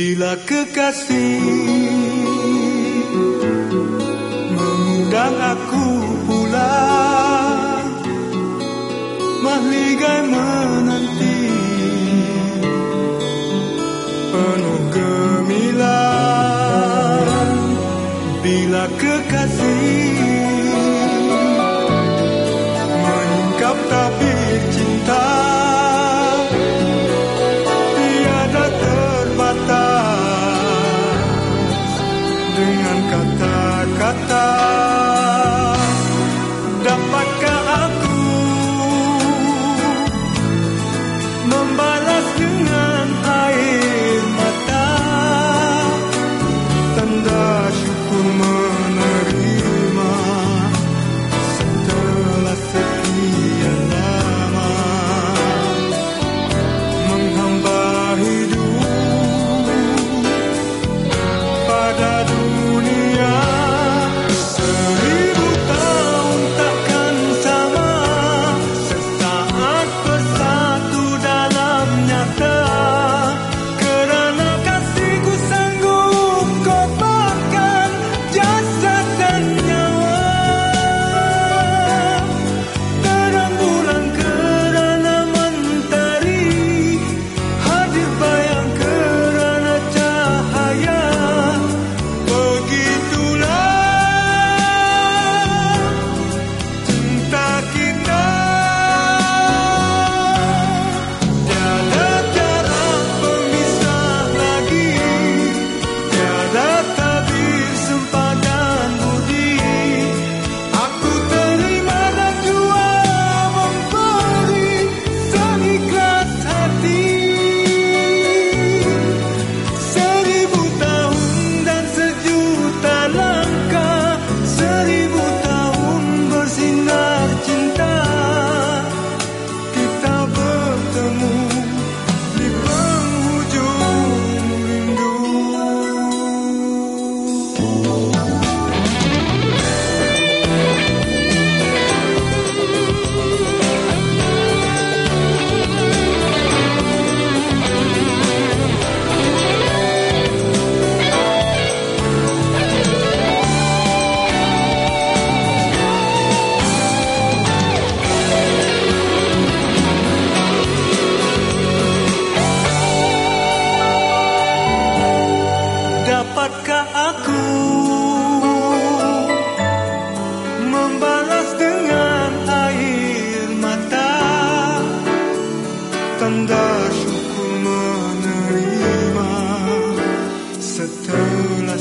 Bila kekasih mengundang aku pulang, mahligai menanti penuh gemilang. Bila kekasih kata Balas dengan air mata. Tanda syukur menerima Setelah